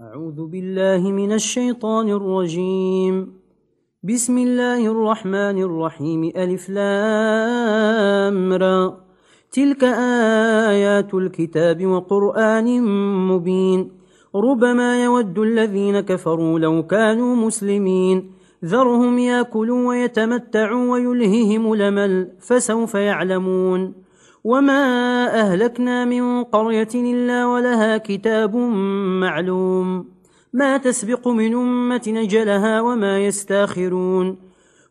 أعوذ بالله من الشيطان الرجيم. بسم الله الرحمن الرحيم. ألف لامرا تلك آيات الكتاب وقرآن مبين. ربما يود الذين كفروا لو كانوا مسلمين. ذرهم ياكلوا ويتمتعوا ويلههم لمل فسوف يعلمون. وما أهلكنا من قرية إلا ولها كتاب معلوم ما تسبق من أمة نجلها وما يستاخرون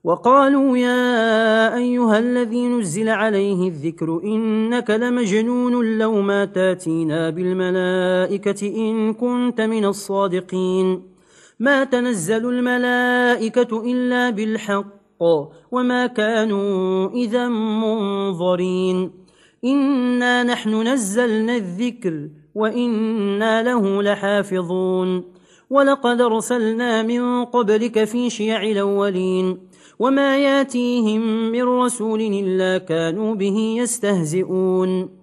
وقالوا يا أيها الذي نزل عليه الذكر إنك لمجنون لو ما تاتينا بالملائكة إن كنت من الصادقين ما تنزل الملائكة إلا بالحق وما كانوا إذا منظرين إنا نحن نزلنا الذكر وإنا له لحافظون ولقد ارسلنا من قبلك في شيع الأولين وما ياتيهم من رسول إلا كانوا به يستهزئون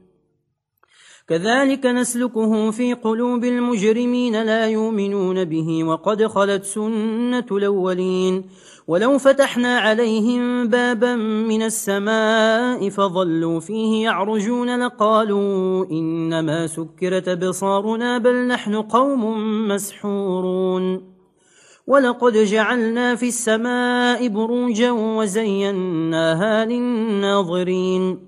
كذلك نسلكه في قلوب المجرمين لا يؤمنون به وقد خلت سنة الأولين ولو فتحنا عليهم بابا من السماء فظلوا فيه يعرجون لقالوا إنما سكرت بصارنا بل نحن قوم مسحورون ولقد جعلنا في السماء بروجا وزيناها للناظرين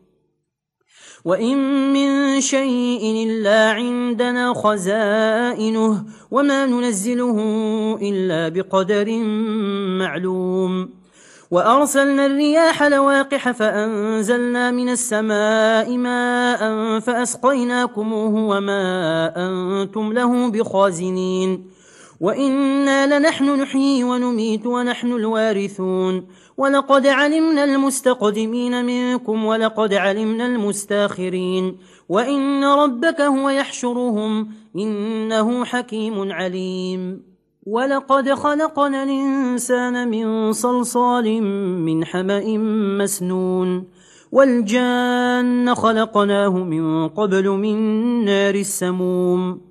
وإن من شيء إلا عندنا خزائنه وما ننزله إلا بقدر معلوم وأرسلنا الرياح لواقح فأنزلنا من السماء ماء فأسقيناكموه وما أنتم له بخازنين وإنا لنحن نحيي ونميت ونحن الوارثون ولقد علمنا المستقدمين منكم ولقد علمنا المستاخرين وإن ربك هو يحشرهم إنه حكيم عليم ولقد خلقنا الإنسان من صلصال من حمأ مسنون والجان خلقناه من قبل من نار السموم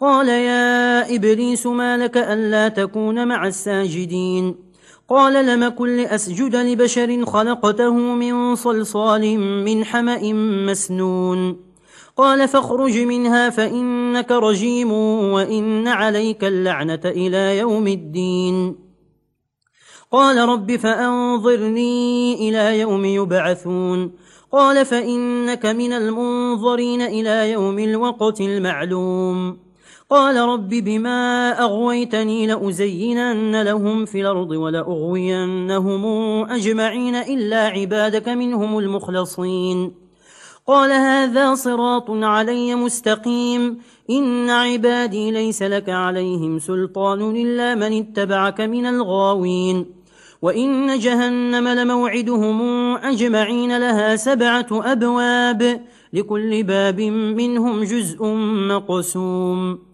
قال يا إبليس ما لك ألا تكون مع الساجدين؟ قال لم كل أسجد لبشر خلقته من صلصال من حمأ مسنون. قال فاخرج منها فإنك رجيم وإن عليك اللعنة إلى يوم الدين. قال رب فأنظرني إلى يوم يبعثون. قال فإنك من المنظرين إلى يوم الوقت المعلوم. قال رب بما أغويتني لأزينن لهم في الأرض ولأغوينهم أجمعين إلا عبادك منهم المخلصين. قال هذا صراط علي مستقيم. إن عبادي ليس لك عليهم سلطان إلا من اتبعك من الغاوين. وإن جهنم لموعدهم أجمعين لها سبعة أبواب لكل باب منهم جزء مقسوم.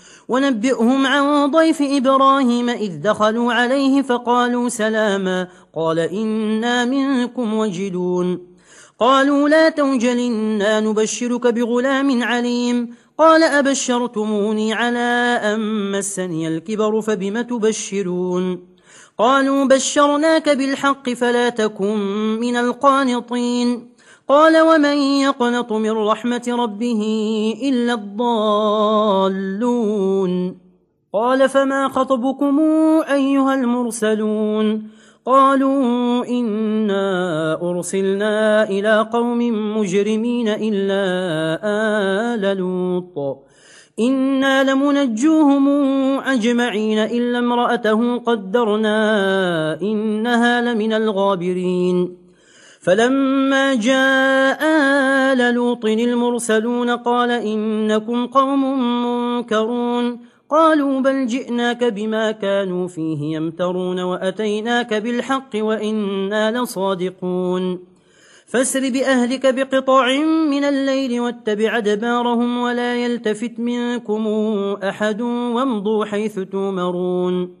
ونبئهم عن ضيف إبراهيم إذ دخلوا عليه فقالوا سلاما قال إنا منكم وجدون قالوا لا توجل إنا نبشرك بغلام عليم قال أبشرتموني على أن مسني الكبر فبم تبشرون قالوا بشرناك بالحق فلا تكن من القانطين قال ومن يقنط من رحمة ربه إلا الضالون؟ قال فما خطبكم أيها المرسلون؟ قالوا إنا أرسلنا إلى قوم مجرمين إلا آل لوط. إنا لمنجوهم أجمعين إلا امرأته قدرنا إنها لمن الغابرين. فلما جاء آل لوط المرسلون قال إنكم قوم منكرون. قالوا بل جئناك بما كانوا فيه يمترون وأتيناك بالحق وإنا لصادقون. فاسر بأهلك بقطع من الليل واتبع دبارهم ولا يلتفت منكم أحد وامضوا حيث تومرون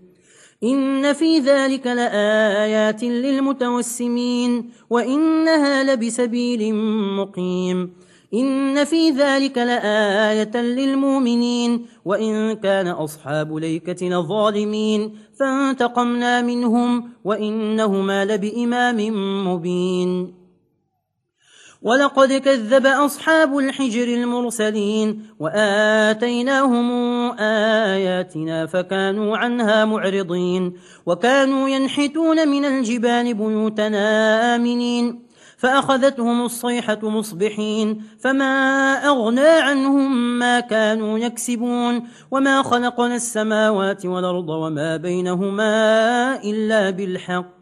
إن في ذلك لآيات للمتوسمين وإنها لبسبيل مقيم إن في ذلك لآية للمؤمنين وإن كان أصحاب ليكة لظالمين فانتقمنا منهم وإنهما لبإمام مبين ولقد كذب أصحاب الحجر المرسلين وآتيناهم آياتنا فكانوا عنها معرضين وكانوا ينحتون من الجبال بيوتنا آمنين فأخذتهم الصيحة مصبحين فما أغنى عنهم ما كانوا يكسبون وما خلقنا السماوات والأرض وما بينهما إلا بالحق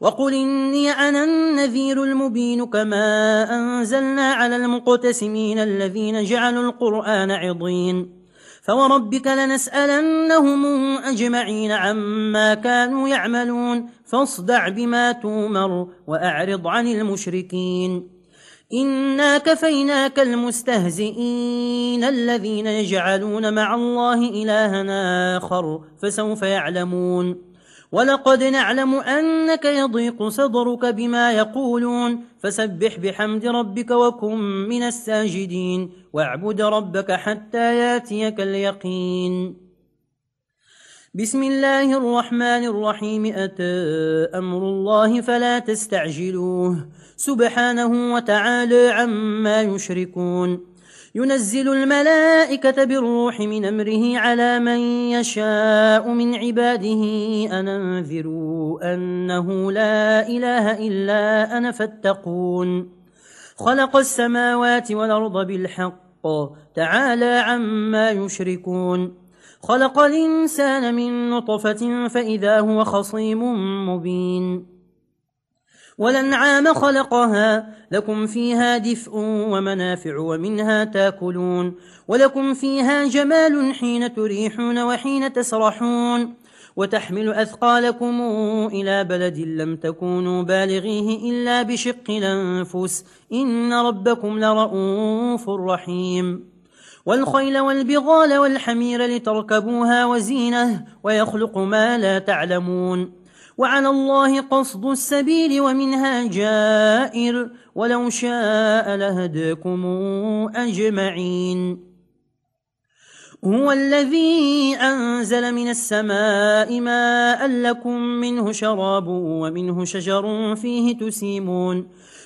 وقل إني أنا النذير المبين كما أنزلنا على المقتسمين الذين جعلوا القرآن عضين فوربك لنسألنهم أجمعين عما كانوا يعملون فاصدع بما تومر وأعرض عن المشركين إنا كفيناك المستهزئين الذين يجعلون مع الله إلهنا آخر فسوف يعلمون ولقد نعلم أنك يضيق صدرك بما يقولون فسبح بحمد ربك وكن من الساجدين واعبد ربك حتى ياتيك اليقين. بسم الله الرحمن الرحيم أتى أمر الله فلا تستعجلوه. سبحانه وتعالى عما يشركون. ينزل الملائكة بالروح من أمره على من يشاء من عباده. أننذروا أنه لا إله إلا أنا فاتقون. خلق السماوات والأرض بالحق. تعالى عما يشركون. خلق الإنسان من نطفة فإذا هو خصيم مبين. ولنعام خلقها. لكم فيها دفء ومنافع ومنها تاكلون. ولكم فيها جمال حين تريحون وحين تسرحون. وتحمل أثقالكم إلى بلد لم تكونوا بالغيه إلا بشق الأنفس. إن ربكم لرؤوف رحيم. والخيل والبغال والحمير لتركبوها وزينة. ويخلق ما لا تعلمون. وعلى الله قصد السبيل ومنها جائر ولو شاء لهدكم أجمعين. هو الذي أنزل من السماء ماء لكم منه شراب ومنه شجر فيه تسيمون.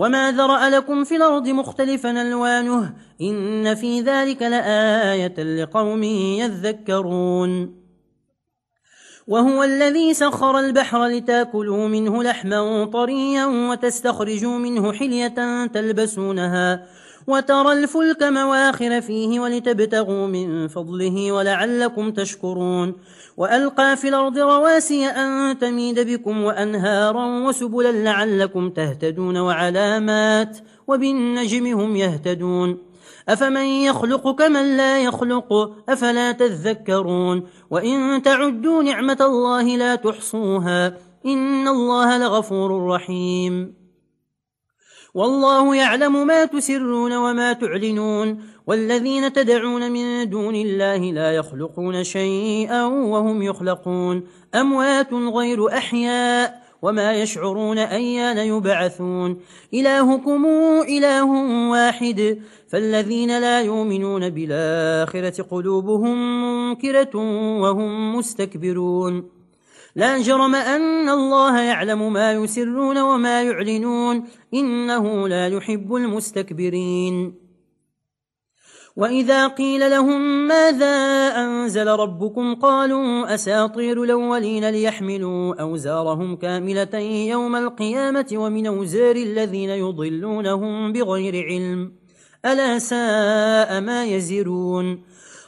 وما ذرأ لكم في الأرض مختلفا ألوانه إن في ذلك لآية لقوم يذكرون. وهو الذي سخر البحر لتاكلوا منه لحما طريا وتستخرجوا منه حلية تلبسونها وترى الفلك مواخر فيه ولتبتغوا من فضله ولعلكم تشكرون. وألقى في الأرض رواسي أن تميد بكم وأنهارا وسبلا لعلكم تهتدون وعلامات وبالنجم هم يهتدون. أفمن يخلق كمن لا يخلق؟ أفلا تذكرون؟ وإن تعدوا نعمة الله لا تحصوها. إن الله لغفور رحيم. والله يعلم ما تسرون وما تعلنون والذين تدعون من دون الله لا يخلقون شيئا وهم يخلقون أموات غير أحياء وما يشعرون أيان يبعثون إلهكم إله واحد فالذين لا يؤمنون بالآخرة قلوبهم منكرة وهم مستكبرون لا جرم أن الله يعلم ما يسرون وما يعلنون إنه لا يحب المستكبرين. وإذا قيل لهم ماذا أنزل ربكم قالوا أساطير الأولين ليحملوا أوزارهم كاملة يوم القيامة ومن أوزار الذين يضلونهم بغير علم. ألا ساء ما يزرون.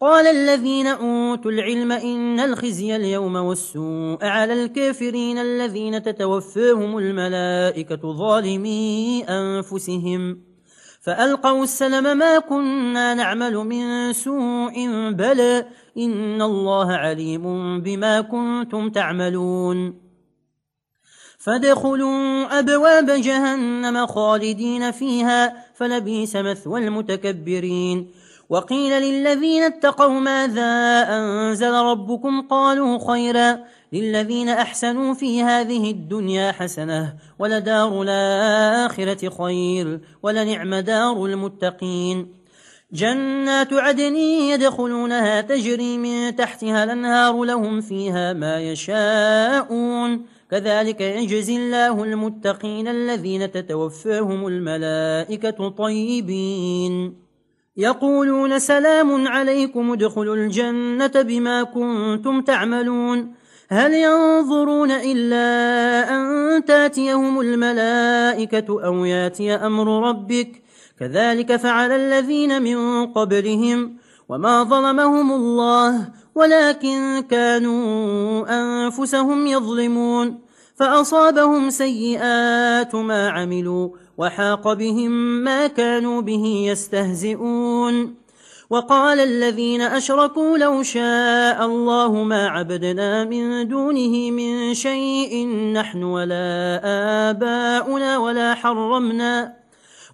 قال الذين أوتوا العلم إن الخزي اليوم والسوء على الكافرين الذين تتوفاهم الملائكة ظالمي أنفسهم. فألقوا السلم ما كنا نعمل من سوء بلى إن الله عليم بما كنتم تعملون. فادخلوا أبواب جهنم خالدين فيها فلبيس مثوى المتكبرين. وقيل للذين اتقوا ماذا أنزل ربكم قالوا خيرا للذين أحسنوا في هذه الدنيا حسنة ولدار الآخرة خير ولنعم دار المتقين جنات عدن يدخلونها تجري من تحتها الأنهار لهم فيها ما يشاءون كذلك يجزي الله المتقين الذين تتوفاهم الملائكة طيبين يقولون سلام عليكم ادخلوا الجنة بما كنتم تعملون. هل ينظرون إلا أن تأتيهم الملائكة أو يأتي أمر ربك؟ كذلك فعل الذين من قبلهم وما ظلمهم الله ولكن كانوا أنفسهم يظلمون. فأصابهم سيئات ما عملوا وحاق بهم ما كانوا به يستهزئون. وقال الذين أشركوا لو شاء الله ما عبدنا من دونه من شيء نحن ولا آباؤنا ولا حرمنا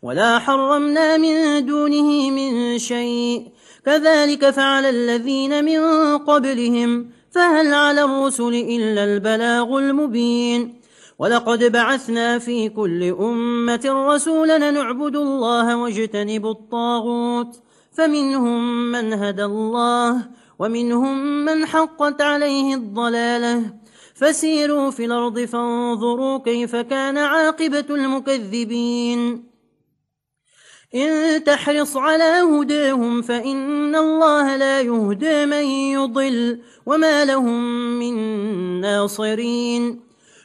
ولا حرمنا من دونه من شيء. كذلك فعل الذين من قبلهم فهل على الرسل إلا البلاغ المبين. ولقد بعثنا في كل أمة رسولا نعبد الله واجتنب الطاغوت فمنهم من هدى الله ومنهم من حقت عليه الضلالة فسيروا في الأرض فانظروا كيف كان عاقبة المكذبين إن تحرص على هداهم فإن الله لا يهدى من يضل وما لهم من ناصرين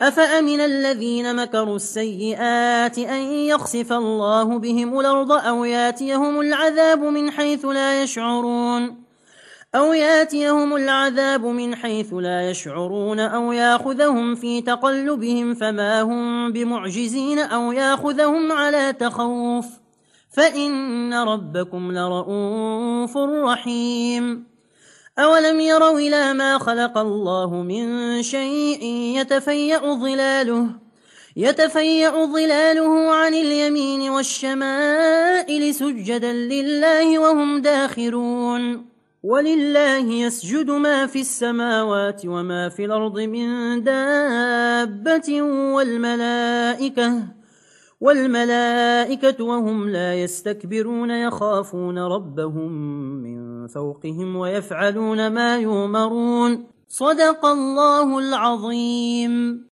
أفأمن الذين مكروا السيئات أن يخسف الله بهم الأرض أو ياتيهم العذاب من حيث لا يشعرون أو ياتيهم العذاب من حيث لا يشعرون أو ياخذهم في تقلبهم فما هم بمعجزين أو ياخذهم على تخوف فإن ربكم لرؤوف رحيم أولم يروا إلى ما خلق الله من شيء يتفيأ ظلاله يتفيأ ظلاله عن اليمين والشمائل سجدا لله وهم داخرون. ولله يسجد ما في السماوات وما في الأرض من دابة والملائكة والملائكة وهم لا يستكبرون يخافون ربهم من فوقهم ويفعلون ما يؤمرون. صدق الله العظيم.